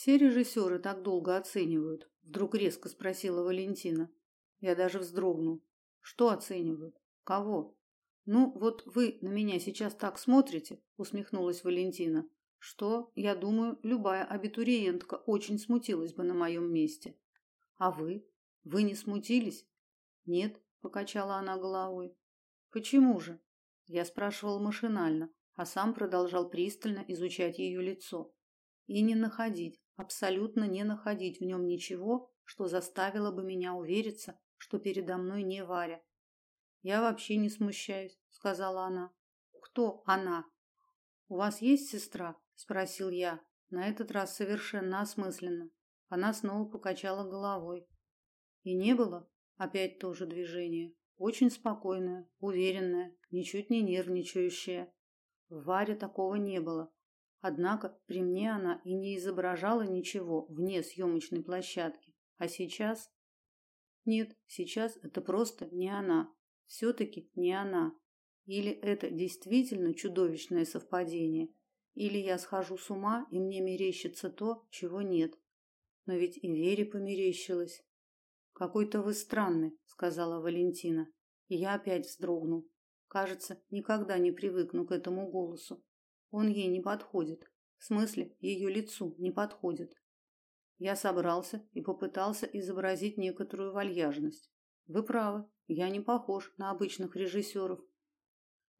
Все режиссеры так долго оценивают, вдруг резко спросила Валентина. Я даже вздрогнул. Что оценивают? Кого? Ну, вот вы на меня сейчас так смотрите, усмехнулась Валентина. Что, я думаю, любая абитуриентка очень смутилась бы на моем месте. А вы? Вы не смутились? Нет, покачала она головой. Почему же? Я спрашивал машинально, а сам продолжал пристально изучать ее лицо и не находить, абсолютно не находить в нем ничего, что заставило бы меня увериться, что передо мной не Варя. Я вообще не смущаюсь, сказала она. Кто она? У вас есть сестра? спросил я, на этот раз совершенно осмысленно. Она снова покачала головой. И не было, опять то же движение, очень спокойное, уверенное, ничуть не нервничающее. В Варе такого не было. Однако при мне она и не изображала ничего вне съемочной площадки. А сейчас нет, сейчас это просто не она. все таки не она. Или это действительно чудовищное совпадение, или я схожу с ума, и мне мерещится то, чего нет. Но ведь и Вере померещилось. Какой-то вы странный, сказала Валентина. И я опять вздрогнул. Кажется, никогда не привыкну к этому голосу. Он ей не подходит. В смысле, ее лицу не подходит. Я собрался и попытался изобразить некоторую вальяжность. Вы правы, я не похож на обычных режиссеров.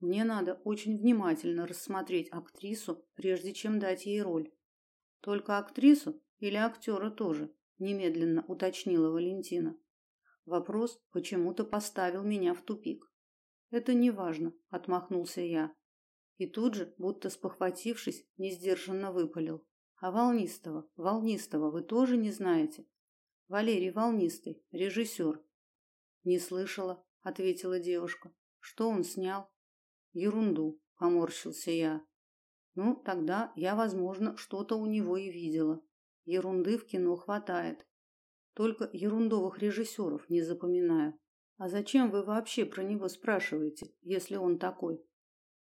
Мне надо очень внимательно рассмотреть актрису, прежде чем дать ей роль. Только актрису или актера тоже, немедленно уточнила Валентина. Вопрос почему-то поставил меня в тупик. Это не важно, отмахнулся я. И тут же, будто спохватившись, несдержанно выпалил: "А Волнистого, Волнистого вы тоже не знаете? Валерий Волнистый, режиссер». "Не слышала", ответила девушка. "Что он снял?" Ерунду, поморщился я. Ну, тогда я, возможно, что-то у него и видела. Ерунды в кино хватает. Только ерундовых режиссеров не запоминаю. А зачем вы вообще про него спрашиваете, если он такой?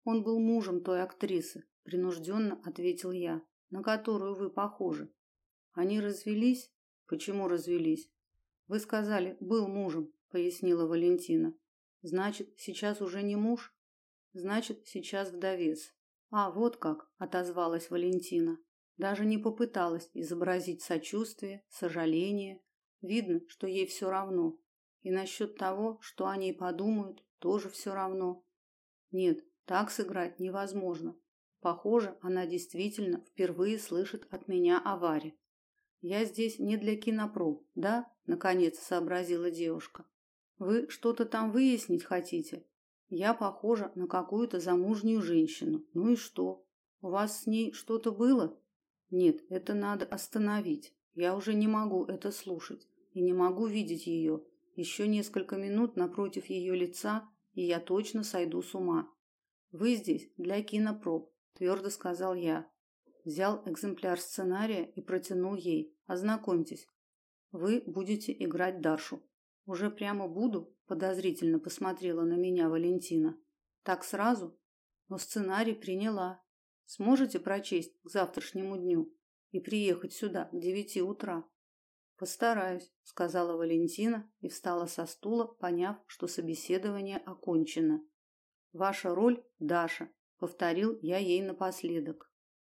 Он был мужем той актрисы, принужденно ответил я, на которую вы похожи. Они развелись? Почему развелись? Вы сказали, был мужем, пояснила Валентина. Значит, сейчас уже не муж? Значит, сейчас вдовец. А вот как, отозвалась Валентина. Даже не попыталась изобразить сочувствие, сожаление. Видно, что ей все равно. И насчет того, что о ней подумают, тоже все равно. Нет, так сыграть невозможно. Похоже, она действительно впервые слышит от меня о Варе. Я здесь не для кинопроб, да? наконец сообразила девушка. Вы что-то там выяснить хотите? Я похожа на какую-то замужнюю женщину. Ну и что? У вас с ней что-то было? Нет, это надо остановить. Я уже не могу это слушать и не могу видеть ее. Еще несколько минут напротив ее лица, и я точно сойду с ума. Вы здесь для кинопроб, твердо сказал я. Взял экземпляр сценария и протянул ей. Ознакомьтесь. Вы будете играть Даршу. Уже прямо буду? подозрительно посмотрела на меня Валентина. Так сразу? Но сценарий приняла. Сможете прочесть к завтрашнему дню и приехать сюда к девяти утра? Постараюсь, сказала Валентина и встала со стула, поняв, что собеседование окончено. Ваша роль Даша, повторил я ей напоследок.